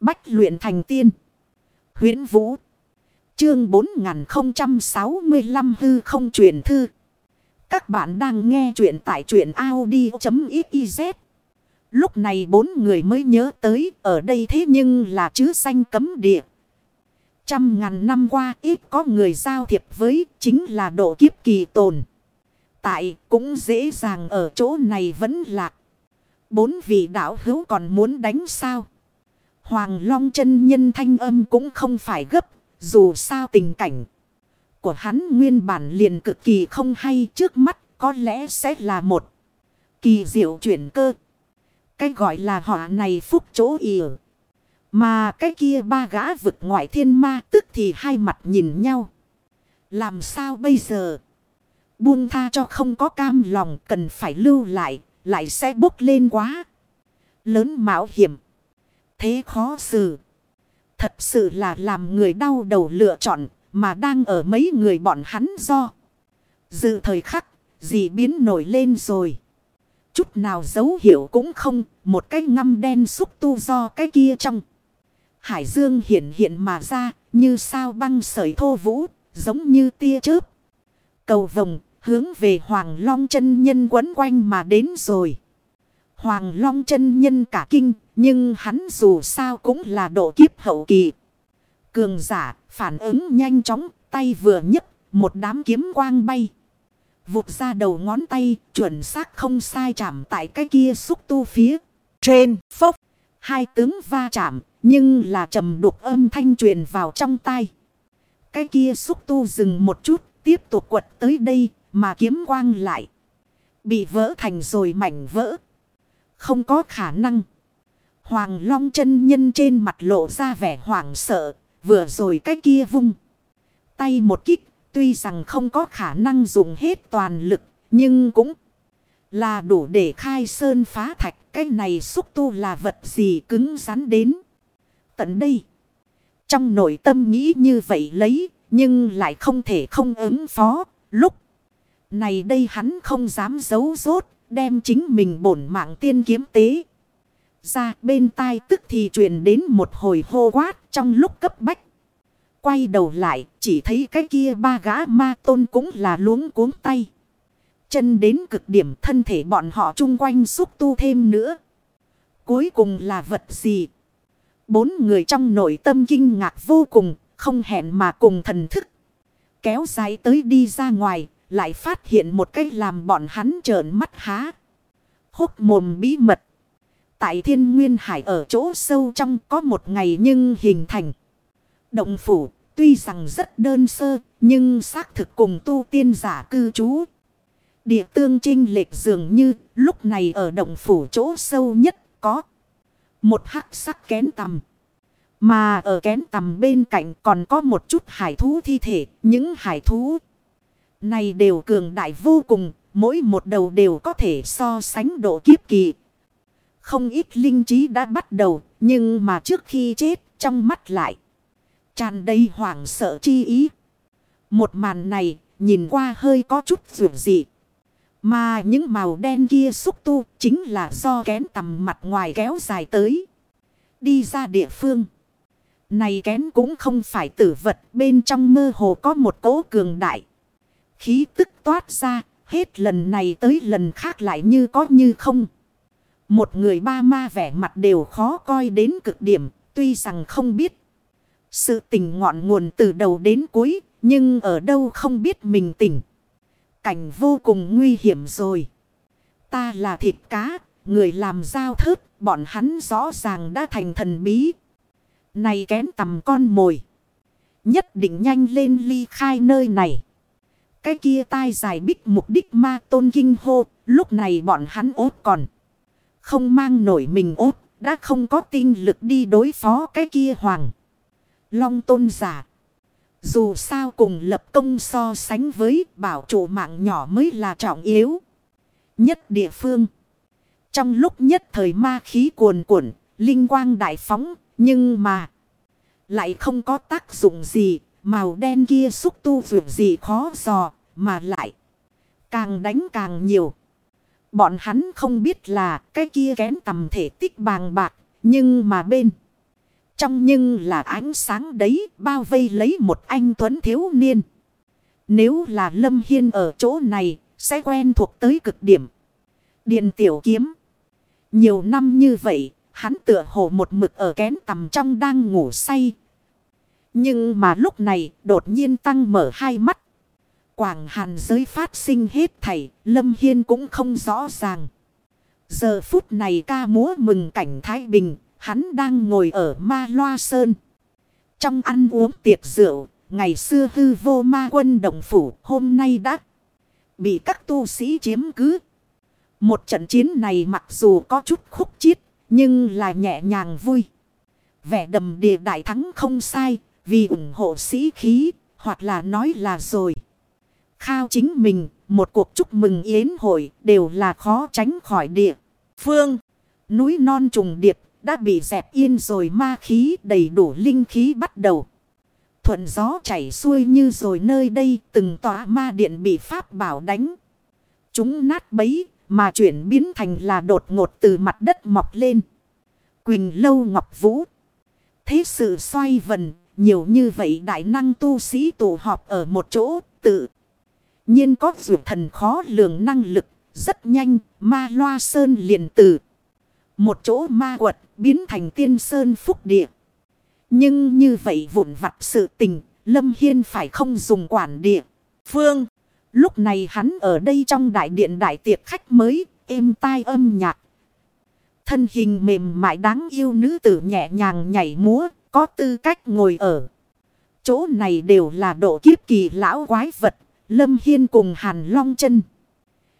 Bách luyện thành tiên. huyễn Vũ. Chương 4065 hư không truyền thư. Các bạn đang nghe truyện tại truyện Audi.xyz. Lúc này bốn người mới nhớ tới, ở đây thế nhưng là chứ xanh cấm địa. Trăm ngàn năm qua, ít có người giao thiệp với, chính là độ kiếp kỳ tồn. Tại, cũng dễ dàng ở chỗ này vẫn lạc. Bốn vị đạo hữu còn muốn đánh sao? Hoàng Long chân nhân thanh âm cũng không phải gấp. Dù sao tình cảnh của hắn nguyên bản liền cực kỳ không hay trước mắt có lẽ sẽ là một kỳ diệu chuyển cơ. Cái gọi là họa này phúc chỗ ỉa. Mà cái kia ba gã vực ngoại thiên ma tức thì hai mặt nhìn nhau. Làm sao bây giờ? Buông tha cho không có cam lòng cần phải lưu lại, lại sẽ bốc lên quá. Lớn mạo hiểm. Thế khó xử. Thật sự là làm người đau đầu lựa chọn, mà đang ở mấy người bọn hắn do. Dự thời khắc, gì biến nổi lên rồi. Chút nào dấu hiệu cũng không, một cái ngăm đen xúc tu do cái kia trong. Hải dương hiện hiện mà ra, như sao băng sợi thô vũ, giống như tia chớp. Cầu vồng, hướng về Hoàng Long chân nhân quấn quanh mà đến rồi. Hoàng Long chân nhân cả kinh, nhưng hắn dù sao cũng là độ kiếp hậu kỳ. Cường giả, phản ứng nhanh chóng, tay vừa nhấc, một đám kiếm quang bay. Vụt ra đầu ngón tay, chuẩn xác không sai chạm tại cái kia xúc tu phía. Trên, phốc, hai tướng va chạm, nhưng là trầm đục âm thanh truyền vào trong tay. Cái kia xúc tu dừng một chút, tiếp tục quật tới đây, mà kiếm quang lại. Bị vỡ thành rồi mảnh vỡ. Không có khả năng. Hoàng Long chân nhân trên mặt lộ ra vẻ hoảng sợ, vừa rồi cái kia vung. Tay một kích, tuy rằng không có khả năng dùng hết toàn lực, nhưng cũng là đủ để khai sơn phá thạch. Cái này xúc tu là vật gì cứng rắn đến. Tận đây, trong nội tâm nghĩ như vậy lấy, nhưng lại không thể không ứng phó. Lúc này đây hắn không dám giấu rốt, đem chính mình bổn mạng tiên kiếm tế. Ra bên tai tức thì truyền đến một hồi hô quát trong lúc cấp bách. Quay đầu lại chỉ thấy cái kia ba gã ma tôn cũng là luống cuống tay. Chân đến cực điểm thân thể bọn họ chung quanh xúc tu thêm nữa. Cuối cùng là vật gì? Bốn người trong nội tâm kinh ngạc vô cùng, không hẹn mà cùng thần thức. Kéo dài tới đi ra ngoài, lại phát hiện một cái làm bọn hắn trợn mắt há. hốt mồm bí mật. Tại thiên nguyên hải ở chỗ sâu trong có một ngày nhưng hình thành. Động phủ, tuy rằng rất đơn sơ, nhưng xác thực cùng tu tiên giả cư trú. Địa tương trinh lệch dường như lúc này ở động phủ chỗ sâu nhất có một hắc sắc kén tầm. Mà ở kén tầm bên cạnh còn có một chút hải thú thi thể. Những hải thú này đều cường đại vô cùng. Mỗi một đầu đều có thể so sánh độ kiếp kỳ. Không ít linh trí đã bắt đầu. Nhưng mà trước khi chết, trong mắt lại. tràn đầy hoảng sợ chi ý. Một màn này, nhìn qua hơi có chút rủi dị. Mà những màu đen kia xúc tu chính là do kén tầm mặt ngoài kéo dài tới. Đi ra địa phương. Này kén cũng không phải tử vật, bên trong mơ hồ có một cỗ cường đại. Khí tức toát ra hết lần này tới lần khác lại như có như không. Một người ba ma vẻ mặt đều khó coi đến cực điểm tuy rằng không biết. Sự tình ngọn nguồn từ đầu đến cuối nhưng ở đâu không biết mình tỉnh. Cảnh vô cùng nguy hiểm rồi. Ta là thịt cá, người làm giao thớt, bọn hắn rõ ràng đã thành thần bí. Này kén tầm con mồi. Nhất định nhanh lên ly khai nơi này. Cái kia tai dài bích mục đích ma tôn kinh hô. Lúc này bọn hắn ốt còn. Không mang nổi mình ốt. Đã không có tinh lực đi đối phó cái kia hoàng. Long tôn giả. Dù sao cùng lập công so sánh với bảo chủ mạng nhỏ mới là trọng yếu. Nhất địa phương. Trong lúc nhất thời ma khí cuồn cuộn, linh quang đại phóng, nhưng mà lại không có tác dụng gì, màu đen kia xúc tu vượt gì khó dò, mà lại càng đánh càng nhiều. Bọn hắn không biết là cái kia kén tầm thể tích bàng bạc, nhưng mà bên Trong nhưng là ánh sáng đấy bao vây lấy một anh tuấn thiếu niên. Nếu là Lâm Hiên ở chỗ này sẽ quen thuộc tới cực điểm. Điện tiểu kiếm. Nhiều năm như vậy hắn tựa hồ một mực ở kén tầm trong đang ngủ say. Nhưng mà lúc này đột nhiên tăng mở hai mắt. Quảng hàn giới phát sinh hết thảy, Lâm Hiên cũng không rõ ràng. Giờ phút này ca múa mừng cảnh Thái Bình, hắn đang ngồi ở ma loa sơn. Trong ăn uống tiệc rượu, ngày xưa hư vô ma quân đồng phủ hôm nay đã bị các tu sĩ chiếm cứ. Một trận chiến này mặc dù có chút khúc chiết, nhưng là nhẹ nhàng vui. Vẻ đầm địa đại thắng không sai, vì ủng hộ sĩ khí, hoặc là nói là rồi. Khao chính mình, một cuộc chúc mừng yến hội đều là khó tránh khỏi địa. Phương, núi non trùng điệp đã bị dẹp yên rồi ma khí đầy đủ linh khí bắt đầu. Thuận gió chảy xuôi như rồi nơi đây từng tòa ma điện bị pháp bảo đánh. Chúng nát bấy mà chuyển biến thành là đột ngột từ mặt đất mọc lên. Quỳnh lâu ngọc vũ. Thế sự xoay vần nhiều như vậy đại năng tu sĩ tụ họp ở một chỗ, tự. nhiên có dù thần khó lường năng lực. Rất nhanh, ma loa sơn liền từ. Một chỗ ma quật biến thành tiên sơn phúc địa. Nhưng như vậy vụn vặt sự tình. Lâm Hiên phải không dùng quản địa. Phương. Lúc này hắn ở đây trong đại điện đại tiệc khách mới. Êm tai âm nhạc. Thân hình mềm mại đáng yêu nữ tử nhẹ nhàng nhảy múa có tư cách ngồi ở. Chỗ này đều là độ kiếp kỳ lão quái vật. Lâm Hiên cùng Hàn Long chân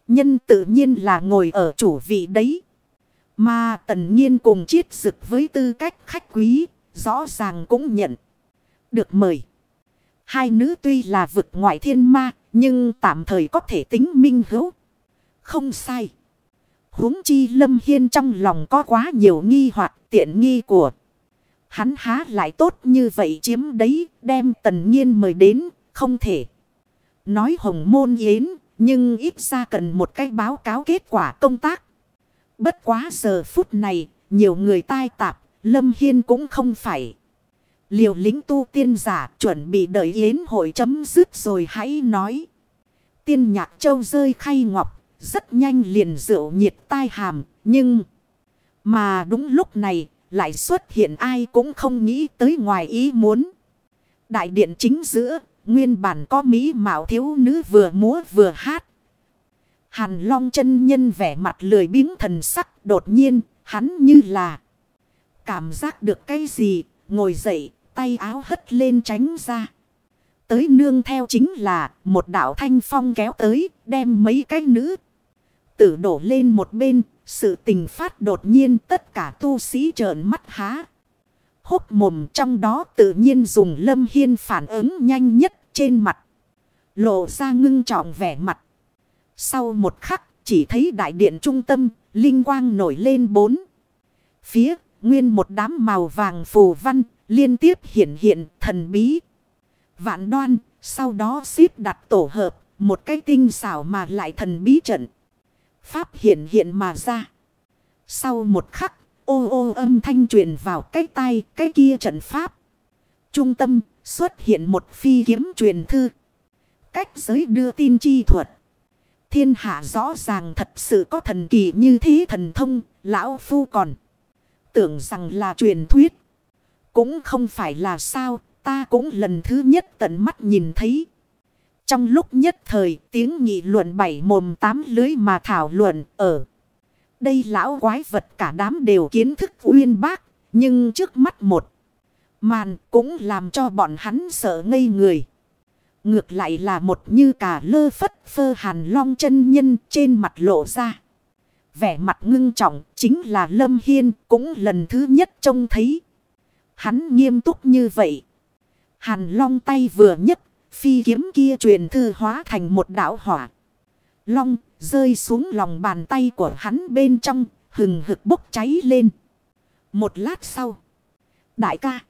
Nhân tự nhiên là ngồi ở chủ vị đấy. Mà tần nhiên cùng chiết dực với tư cách khách quý. Rõ ràng cũng nhận. Được mời. Hai nữ tuy là vực ngoại thiên ma. Nhưng tạm thời có thể tính minh hữu. Không sai. huống chi Lâm Hiên trong lòng có quá nhiều nghi hoặc tiện nghi của. Hắn há lại tốt như vậy chiếm đấy, đem tần nhiên mời đến, không thể. Nói hồng môn yến, nhưng ít ra cần một cái báo cáo kết quả công tác. Bất quá giờ phút này, nhiều người tai tạp, Lâm Hiên cũng không phải. Liều lính tu tiên giả chuẩn bị đợi yến hội chấm dứt rồi hãy nói. Tiên nhạc châu rơi khay ngọc, rất nhanh liền rượu nhiệt tai hàm, nhưng... Mà đúng lúc này, lại xuất hiện ai cũng không nghĩ tới ngoài ý muốn. Đại điện chính giữa, nguyên bản có mỹ mạo thiếu nữ vừa múa vừa hát. Hàn long chân nhân vẻ mặt lười biếng thần sắc đột nhiên, hắn như là cảm giác được cái gì, ngồi dậy, tay áo hất lên tránh ra. Tới nương theo chính là một đạo thanh phong kéo tới, đem mấy cái nữ tử đổ lên một bên, sự tình phát đột nhiên tất cả tu sĩ trợn mắt há. Hốc mồm trong đó tự nhiên dùng lâm hiên phản ứng nhanh nhất trên mặt. Lộ ra ngưng trọng vẻ mặt. Sau một khắc chỉ thấy đại điện trung tâm, linh quang nổi lên bốn. Phía, nguyên một đám màu vàng phù văn, liên tiếp hiện hiện thần bí. Vạn đoan, sau đó xếp đặt tổ hợp, một cái tinh xảo mà lại thần bí trận. Pháp hiện hiện mà ra. Sau một khắc, ô ô âm thanh truyền vào cái tay, cái kia trận pháp. Trung tâm xuất hiện một phi kiếm truyền thư. Cách giới đưa tin chi thuật. Thiên hạ rõ ràng thật sự có thần kỳ như thế thần thông, lão phu còn. Tưởng rằng là truyền thuyết. Cũng không phải là sao, ta cũng lần thứ nhất tận mắt nhìn thấy. Trong lúc nhất thời, tiếng nghị luận bảy mồm tám lưới mà thảo luận ở. Đây lão quái vật cả đám đều kiến thức uyên bác. Nhưng trước mắt một màn cũng làm cho bọn hắn sợ ngây người. Ngược lại là một như cả lơ phất phơ hàn long chân nhân trên mặt lộ ra. Vẻ mặt ngưng trọng chính là Lâm Hiên cũng lần thứ nhất trông thấy. Hắn nghiêm túc như vậy. Hàn long tay vừa nhấc Phi kiếm kia truyền thư hóa thành một đảo hỏa. Long rơi xuống lòng bàn tay của hắn bên trong, hừng hực bốc cháy lên. Một lát sau. Đại ca.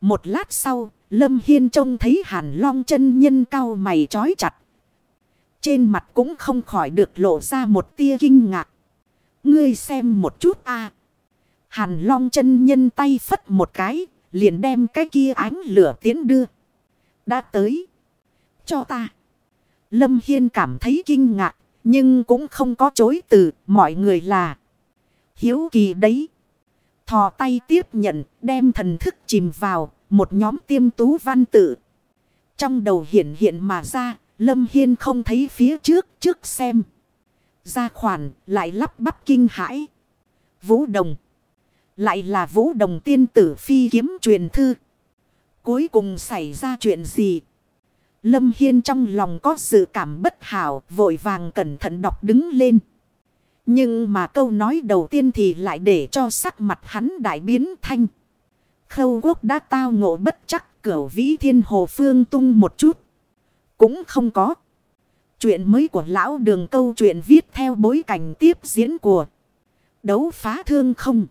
Một lát sau, Lâm Hiên trông thấy hàn long chân nhân cao mày trói chặt. Trên mặt cũng không khỏi được lộ ra một tia kinh ngạc. Ngươi xem một chút a Hàn long chân nhân tay phất một cái. Liền đem cái kia ánh lửa tiến đưa. Đã tới. Cho ta. Lâm Hiên cảm thấy kinh ngạc. Nhưng cũng không có chối từ. Mọi người là. Hiếu kỳ đấy. Thò tay tiếp nhận. Đem thần thức chìm vào. Một nhóm tiêm tú văn tự. Trong đầu hiện hiện mà ra. Lâm Hiên không thấy phía trước. Trước xem. Ra khoản. Lại lắp bắp kinh hãi. Vũ Đồng. Lại là Vũ Đồng tiên tử phi kiếm truyền thư. Cuối cùng xảy ra chuyện gì? Lâm Hiên trong lòng có sự cảm bất hảo, vội vàng cẩn thận đọc đứng lên. Nhưng mà câu nói đầu tiên thì lại để cho sắc mặt hắn đại biến thanh. Khâu quốc đã tao ngộ bất chắc cửu vĩ thiên hồ phương tung một chút. Cũng không có. Chuyện mới của lão đường câu chuyện viết theo bối cảnh tiếp diễn của đấu phá thương không.